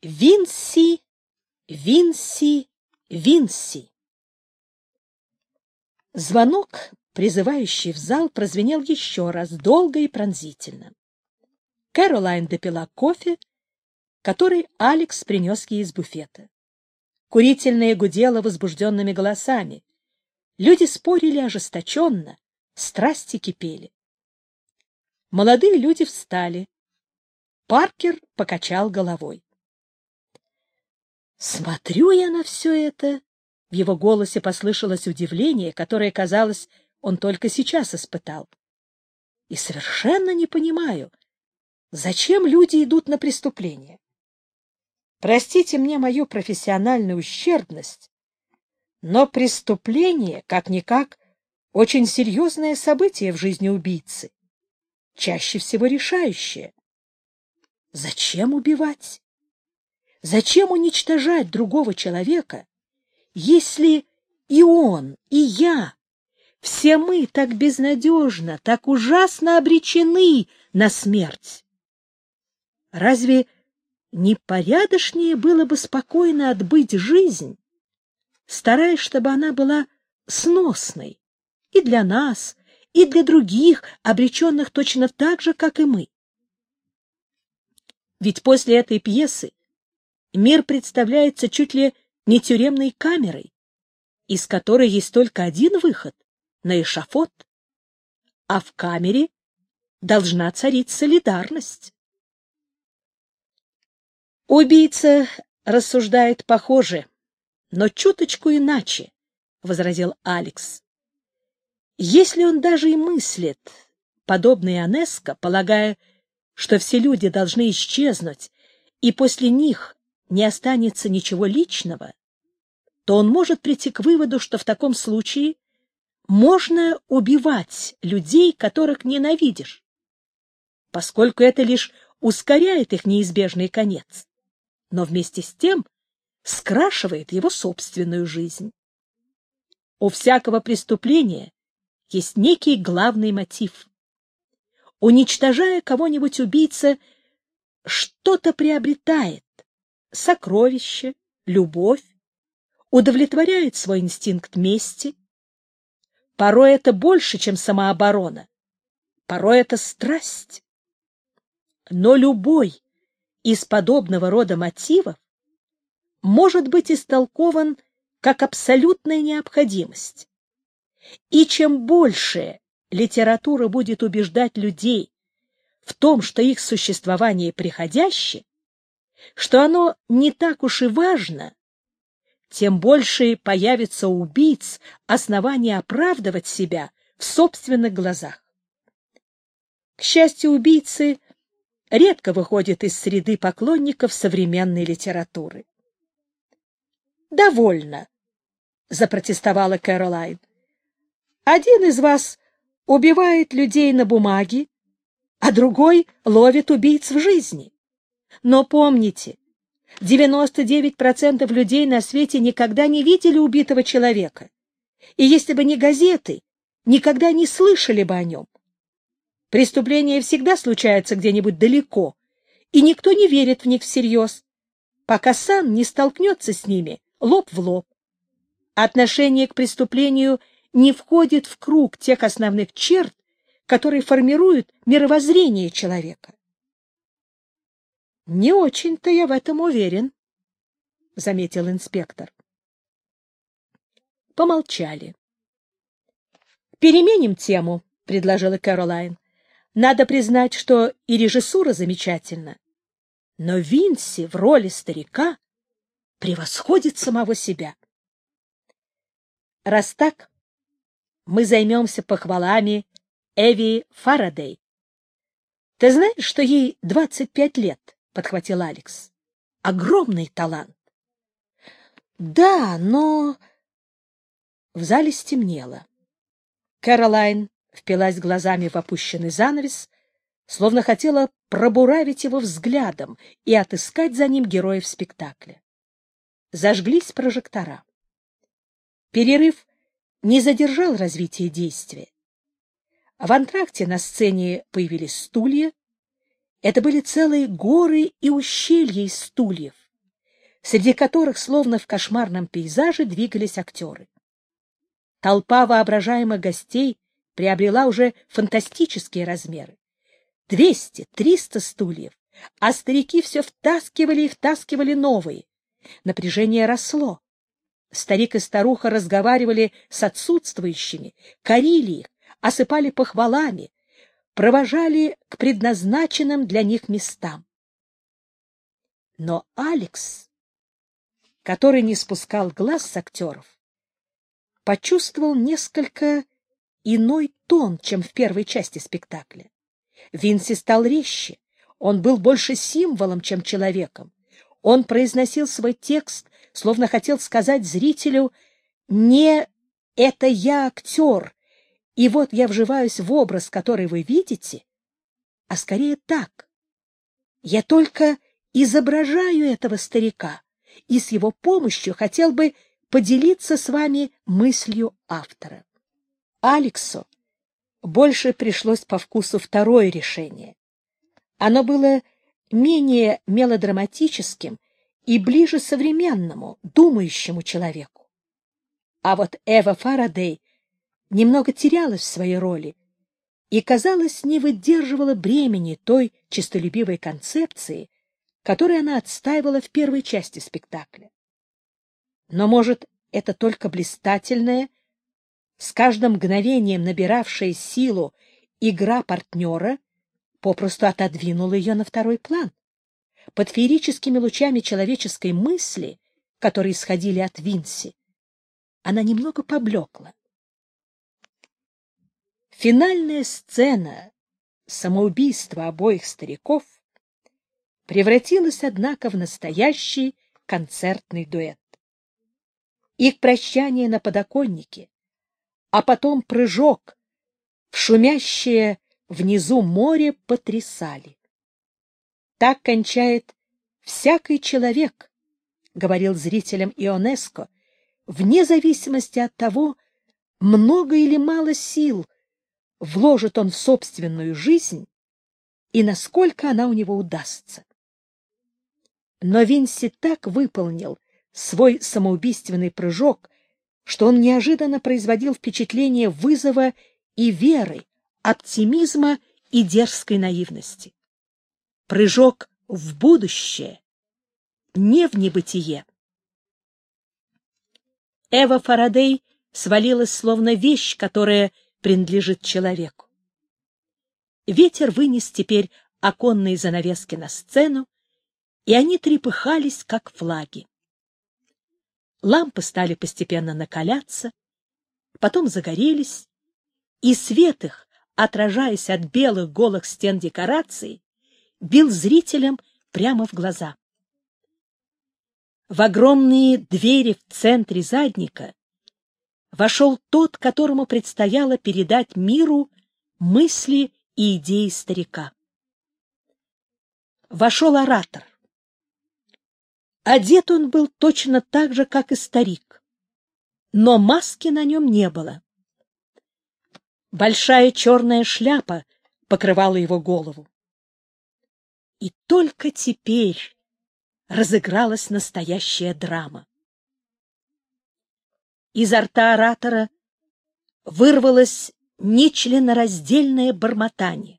Винси, Винси, Винси. Звонок, призывающий в зал, прозвенел еще раз, долго и пронзительно. Кэролайн допила кофе, который Алекс принес ей из буфета. Курительное гудело возбужденными голосами. Люди спорили ожесточенно, страсти кипели. Молодые люди встали. Паркер покачал головой. Смотрю я на все это. В его голосе послышалось удивление, которое, казалось, он только сейчас испытал. И совершенно не понимаю, зачем люди идут на преступление. Простите мне мою профессиональную ущербность, но преступление, как-никак, очень серьезное событие в жизни убийцы, чаще всего решающее. Зачем убивать? Зачем уничтожать другого человека, если и он, и я, все мы так безнадежно, так ужасно обречены на смерть? Разве непорядочнее было бы спокойно отбыть жизнь, стараясь, чтобы она была сносной и для нас, и для других, обреченных точно так же, как и мы? Ведь после этой пьесы мир представляется чуть ли не тюремной камерой, из которой есть только один выход — на эшафот. А в камере должна царить солидарность. Убийца рассуждает похоже, но чуточку иначе, — возразил Алекс. Если он даже и мыслит, подобный Анеско, полагая, что все люди должны исчезнуть, и после них не останется ничего личного, то он может прийти к выводу, что в таком случае можно убивать людей, которых ненавидишь, поскольку это лишь ускоряет их неизбежный конец, но вместе с тем скрашивает его собственную жизнь. У всякого преступления есть некий главный мотив. Уничтожая кого-нибудь убийца, что-то приобретает, сокровище, любовь, удовлетворяет свой инстинкт мести. Порой это больше, чем самооборона. Порой это страсть. Но любой из подобного рода мотивов может быть истолкован как абсолютная необходимость. И чем больше литература будет убеждать людей в том, что их существование приходящее, что оно не так уж и важно, тем больше появится убийц оснований оправдывать себя в собственных глазах. К счастью, убийцы редко выходят из среды поклонников современной литературы. «Довольно», — запротестовала Кэролайн. «Один из вас убивает людей на бумаге, а другой ловит убийц в жизни. Но помните, 99% людей на свете никогда не видели убитого человека. И если бы не газеты, никогда не слышали бы о нем. Преступления всегда случаются где-нибудь далеко, и никто не верит в них всерьез, пока сам не столкнется с ними лоб в лоб. Отношение к преступлению не входит в круг тех основных черт, которые формируют мировоззрение человека. Не очень-то я в этом уверен, — заметил инспектор. Помолчали. — Переменим тему, — предложила Кэролайн. — Надо признать, что и режиссура замечательна. Но Винси в роли старика превосходит самого себя. — Раз так, мы займемся похвалами Эви Фарадей. Ты знаешь, что ей 25 лет? — подхватил Алекс. Огромный талант. Да, но... В зале стемнело. Кэролайн впилась глазами в опущенный занавес, словно хотела пробуравить его взглядом и отыскать за ним героев спектакля. Зажглись прожектора. Перерыв не задержал развитие действия. В антракте на сцене появились стулья, это были целые горы и ущелья из стульев, среди которых, словно в кошмарном пейзаже, двигались актеры. Толпа воображаемых гостей приобрела уже фантастические размеры. Двести, триста стульев, а старики все втаскивали и втаскивали новые. Напряжение росло. Старик и старуха разговаривали с отсутствующими, корили их, осыпали похвалами, провожали к предназначенным для них местам. Но Алекс, который не спускал глаз с актеров, почувствовал несколько иной тон, чем в первой части спектакля. Винси стал резче, он был больше символом, чем человеком. Он произносил свой текст, словно хотел сказать зрителю «Не это я актер, и вот я вживаюсь в образ, который вы видите, а скорее так. Я только изображаю этого старика и с его помощью хотел бы поделиться с вами мыслью автора. Алексу больше пришлось по вкусу второе решение. Оно было менее мелодраматическим и ближе современному, думающему человеку. А вот Эва Фарадей немного терялась в своей роли и, казалось, не выдерживала бремени той честолюбивой концепции, которую она отстаивала в первой части спектакля. Но, может, это только блистательная, с каждым мгновением набиравшая силу игра партнера попросту отодвинула ее на второй план. Под феерическими лучами человеческой мысли, которые исходили от Винси, она немного поблекла. Финальная сцена самоубийства обоих стариков превратилась, однако, в настоящий концертный дуэт. Их прощание на подоконнике, а потом прыжок в шумящее внизу море потрясали. Так кончает всякий человек, говорил зрителям Ионеско, вне зависимости от того, много или мало сил — вложит он в собственную жизнь и насколько она у него удастся. Но Винси так выполнил свой самоубийственный прыжок, что он неожиданно производил впечатление вызова и веры, оптимизма и дерзкой наивности. Прыжок в будущее, не в небытие. Эва Фарадей свалилась словно вещь, которая — принадлежит человеку. Ветер вынес теперь оконные занавески на сцену, и они трепыхались, как флаги. Лампы стали постепенно накаляться, потом загорелись, и свет их, отражаясь от белых голых стен декораций, бил зрителям прямо в глаза. В огромные двери в центре задника вошел тот, которому предстояло передать миру мысли и идеи старика. Вошел оратор. Одет он был точно так же, как и старик, но маски на нем не было. Большая черная шляпа покрывала его голову. И только теперь разыгралась настоящая драма изо рта оратора вырвалось нечленораздельное бормотание.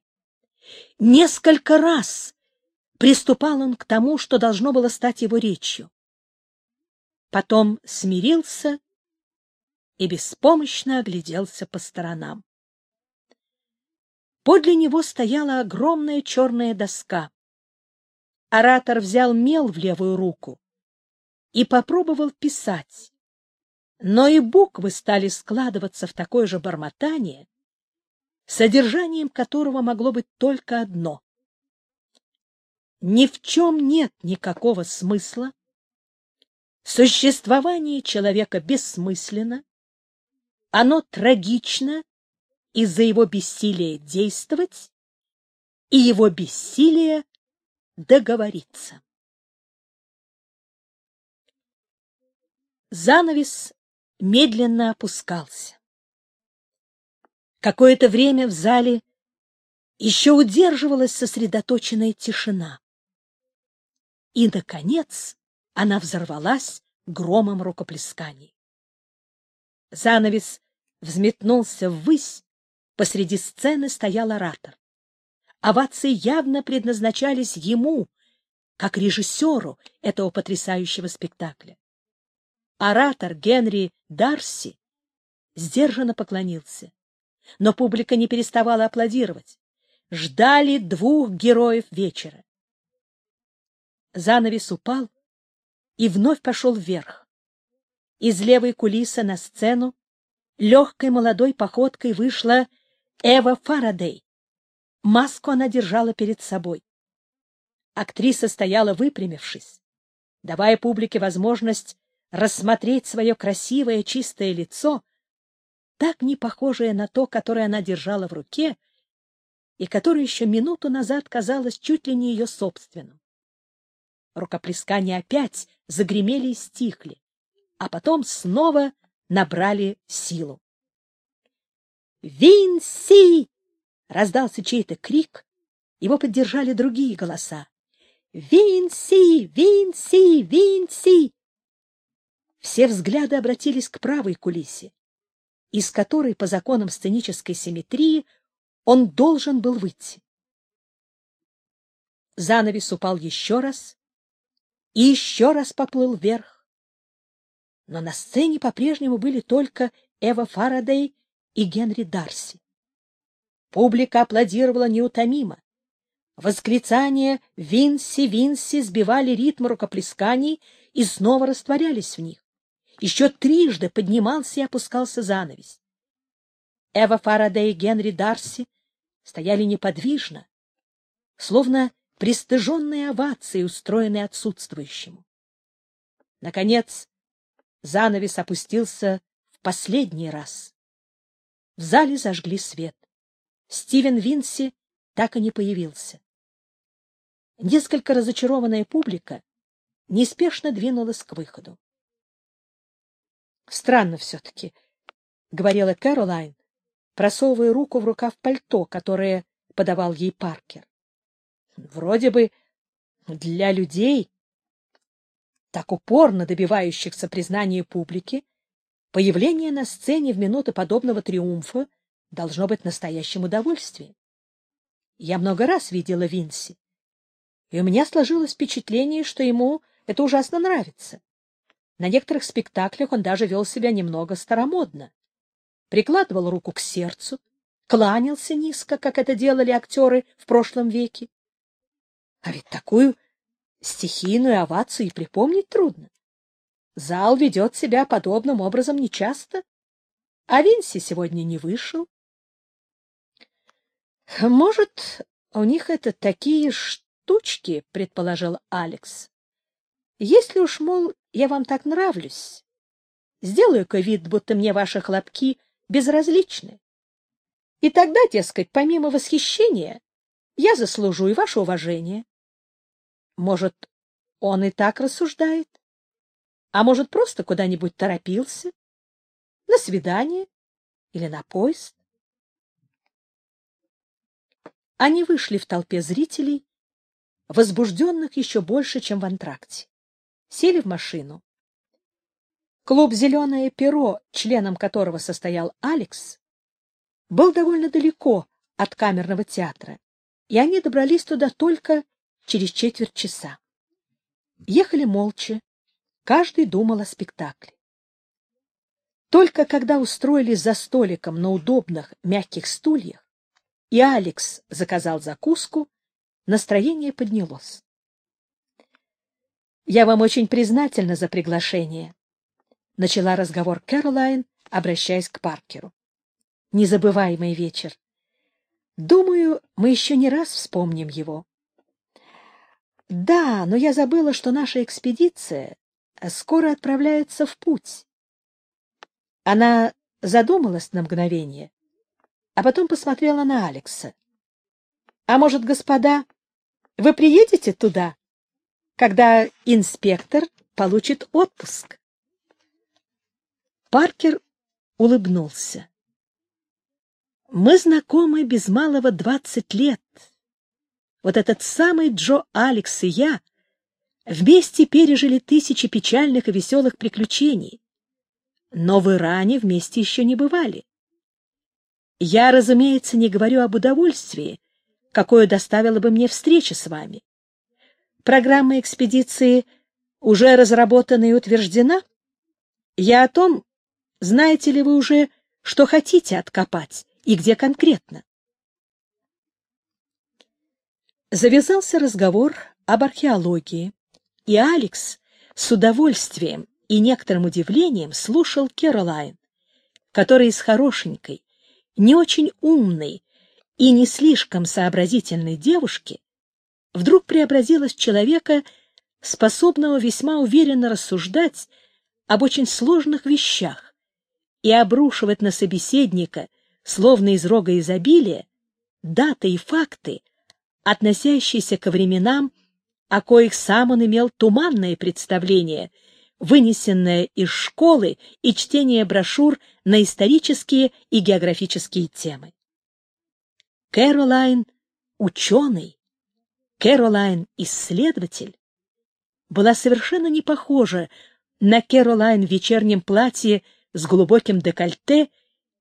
Несколько раз приступал он к тому, что должно было стать его речью. Потом смирился и беспомощно огляделся по сторонам. Подле него стояла огромная черная доска. Оратор взял мел в левую руку и попробовал писать но и буквы стали складываться в такое же бормотание, содержанием которого могло быть только одно. Ни в чем нет никакого смысла, существование человека бессмысленно, оно трагично из-за его бессилия действовать и его бессилия договориться. Занавес медленно опускался. Какое-то время в зале еще удерживалась сосредоточенная тишина. И, наконец, она взорвалась громом рукоплесканий. Занавес взметнулся ввысь, посреди сцены стоял оратор. Овации явно предназначались ему, как режиссеру этого потрясающего спектакля оратор Генри Дарси сдержанно поклонился. Но публика не переставала аплодировать. Ждали двух героев вечера. Занавес упал и вновь пошел вверх. Из левой кулисы на сцену легкой молодой походкой вышла Эва Фарадей. Маску она держала перед собой. Актриса стояла выпрямившись, давая публике возможность рассмотреть свое красивое чистое лицо, так не похожее на то, которое она держала в руке и которое еще минуту назад казалось чуть ли не ее собственным. Рукоплескания опять загремели и стихли, а потом снова набрали силу. «Винси!» — раздался чей-то крик, его поддержали другие голоса. «Винси! Винси! Винси!» все взгляды обратились к правой кулисе, из которой по законам сценической симметрии он должен был выйти. Занавес упал еще раз и еще раз поплыл вверх. Но на сцене по-прежнему были только Эва Фарадей и Генри Дарси. Публика аплодировала неутомимо. Восклицания «Винси, Винси» сбивали ритм рукоплесканий и снова растворялись в них еще трижды поднимался и опускался занавес. Эва Фараде и Генри Дарси стояли неподвижно, словно пристыженные овации, устроенные отсутствующему. Наконец, занавес опустился в последний раз. В зале зажгли свет. Стивен Винси так и не появился. Несколько разочарованная публика неспешно двинулась к выходу. Странно все-таки, — говорила Кэролайн, просовывая руку в рукав пальто, которое подавал ей Паркер. Вроде бы для людей, так упорно добивающихся признания публики, появление на сцене в минуты подобного триумфа должно быть настоящим удовольствием. Я много раз видела Винси, и у меня сложилось впечатление, что ему это ужасно нравится. На некоторых спектаклях он даже вел себя немного старомодно. Прикладывал руку к сердцу, кланялся низко, как это делали актеры в прошлом веке. А ведь такую стихийную овацию и припомнить трудно. Зал ведет себя подобным образом нечасто. А Винси сегодня не вышел. — Может, у них это такие штучки, — предположил Алекс. — Если уж, мол, я вам так нравлюсь. Сделаю-ка вид, будто мне ваши хлопки безразличны. И тогда, дескать, помимо восхищения, я заслужу и ваше уважение. Может, он и так рассуждает? А может, просто куда-нибудь торопился? На свидание или на поезд? Они вышли в толпе зрителей, возбужденных еще больше, чем в антракте сели в машину. Клуб «Зеленое перо», членом которого состоял Алекс, был довольно далеко от камерного театра, и они добрались туда только через четверть часа. Ехали молча, каждый думал о спектакле. Только когда устроились за столиком на удобных мягких стульях, и Алекс заказал закуску, настроение поднялось. Я вам очень признательна за приглашение, — начала разговор Кэролайн, обращаясь к Паркеру. — Незабываемый вечер. Думаю, мы еще не раз вспомним его. — Да, но я забыла, что наша экспедиция скоро отправляется в путь. Она задумалась на мгновение, а потом посмотрела на Алекса. — А может, господа, вы приедете туда? — когда инспектор получит отпуск. Паркер улыбнулся. Мы знакомы без малого двадцать лет. Вот этот самый Джо Алекс и я вместе пережили тысячи печальных и веселых приключений. Но в Иране вместе еще не бывали. Я, разумеется, не говорю об удовольствии, какое доставила бы мне встреча с вами программа экспедиции уже разработана и утверждена? Я о том, знаете ли вы уже, что хотите откопать и где конкретно? Завязался разговор об археологии, и Алекс с удовольствием и некоторым удивлением слушал Керолайн, которая из хорошенькой, не очень умной и не слишком сообразительной девушки вдруг преобразилась человека, способного весьма уверенно рассуждать об очень сложных вещах и обрушивать на собеседника, словно из рога изобилия, даты и факты, относящиеся ко временам, о коих сам он имел туманное представление, вынесенное из школы и чтение брошюр на исторические и географические темы. Кэролайн — ученый, Кэролайн — исследователь, была совершенно не похожа на Кэролайн в вечернем платье с глубоким декольте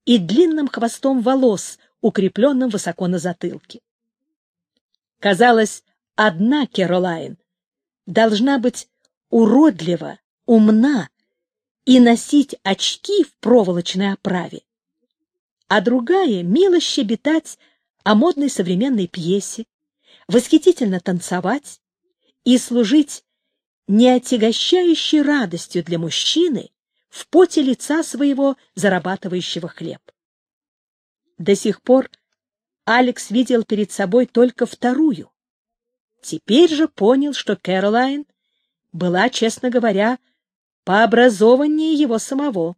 и длинным хвостом волос, укрепленным высоко на затылке. Казалось, одна Кэролайн должна быть уродлива, умна и носить очки в проволочной оправе, а другая — мило щебетать о модной современной пьесе, восхитительно танцевать и служить неотягощающей радостью для мужчины в поте лица своего зарабатывающего хлеб. До сих пор Алекс видел перед собой только вторую. Теперь же понял, что Кэролайн была, честно говоря, пообразованнее его самого.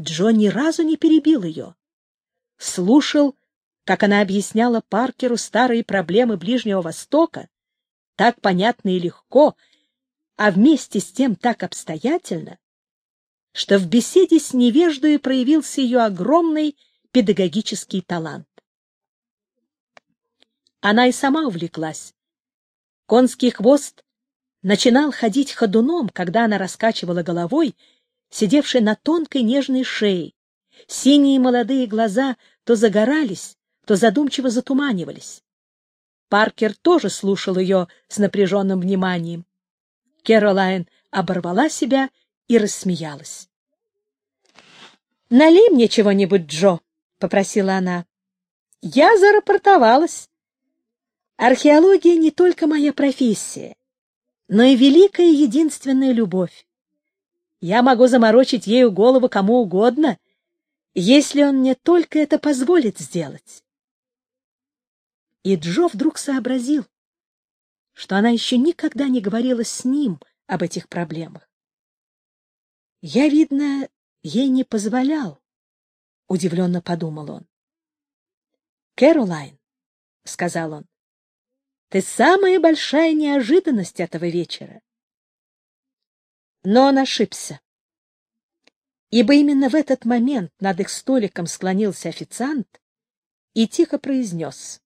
Джон ни разу не перебил ее. Слушал как она объясняла Паркеру старые проблемы Ближнего Востока, так понятно и легко, а вместе с тем так обстоятельно, что в беседе с невеждой проявился ее огромный педагогический талант. Она и сама увлеклась. Конский хвост начинал ходить ходуном, когда она раскачивала головой, сидевшей на тонкой нежной шее. Синие молодые глаза то загорались, то задумчиво затуманивались. Паркер тоже слушал ее с напряженным вниманием. Кэролайн оборвала себя и рассмеялась. — Налей мне чего-нибудь, Джо, — попросила она. — Я зарапортовалась. Археология не только моя профессия, но и великая единственная любовь. Я могу заморочить ею голову кому угодно, если он мне только это позволит сделать и Джо вдруг сообразил, что она еще никогда не говорила с ним об этих проблемах. «Я, видно, ей не позволял», — удивленно подумал он. «Кэролайн», — сказал он, — «ты самая большая неожиданность этого вечера». Но он ошибся. Ибо именно в этот момент над их столиком склонился официант и тихо произнес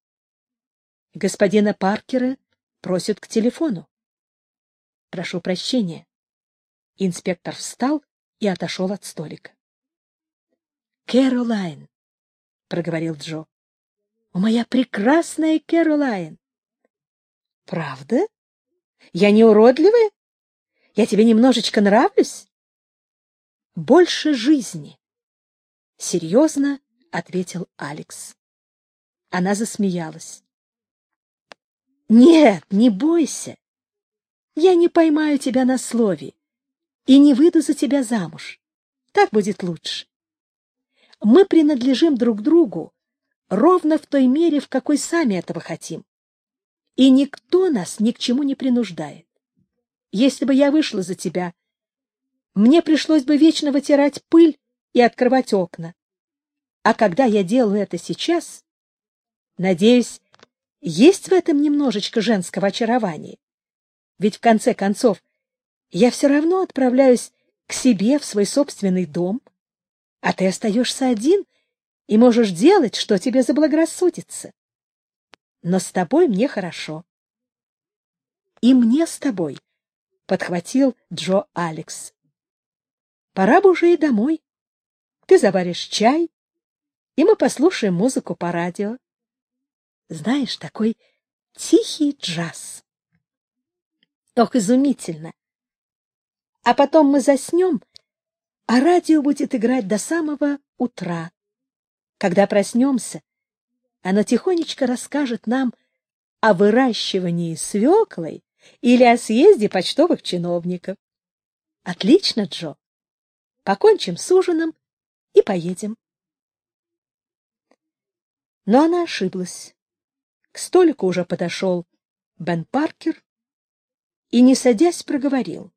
господина Паркера просят к телефону. Прошу прощения. Инспектор встал и отошел от столика. Кэролайн, проговорил Джо. О, моя прекрасная Кэролайн. Правда? Я не уродливая? Я тебе немножечко нравлюсь? Больше жизни, серьезно ответил Алекс. Она засмеялась. Нет, не бойся. Я не поймаю тебя на слове и не выйду за тебя замуж. Так будет лучше. Мы принадлежим друг другу ровно в той мере, в какой сами этого хотим. И никто нас ни к чему не принуждает. Если бы я вышла за тебя, мне пришлось бы вечно вытирать пыль и открывать окна. А когда я делаю это сейчас, надеюсь, есть в этом немножечко женского очарования. Ведь в конце концов я все равно отправляюсь к себе в свой собственный дом, а ты остаешься один и можешь делать, что тебе заблагорассудится. Но с тобой мне хорошо. И мне с тобой, — подхватил Джо Алекс. Пора бы уже и домой. Ты заваришь чай, и мы послушаем музыку по радио знаешь, такой тихий джаз. Только изумительно. А потом мы заснем, а радио будет играть до самого утра. Когда проснемся, она тихонечко расскажет нам о выращивании свеклой или о съезде почтовых чиновников. Отлично, Джо. Покончим с ужином и поедем. Но она ошиблась. К столику уже подошел Бен Паркер и, не садясь, проговорил.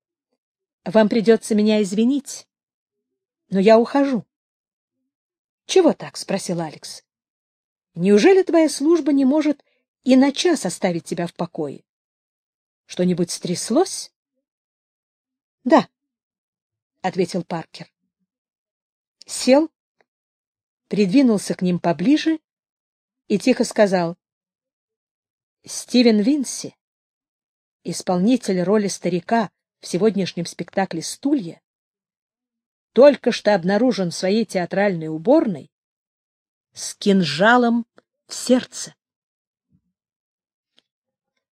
— Вам придется меня извинить, но я ухожу. — Чего так? — спросил Алекс. — Неужели твоя служба не может и на час оставить тебя в покое? Что-нибудь стряслось? — Да, — ответил Паркер. Сел, придвинулся к ним поближе и тихо сказал. «Стивен Винси, исполнитель роли старика в сегодняшнем спектакле «Стулья», только что обнаружен в своей театральной уборной с кинжалом в сердце.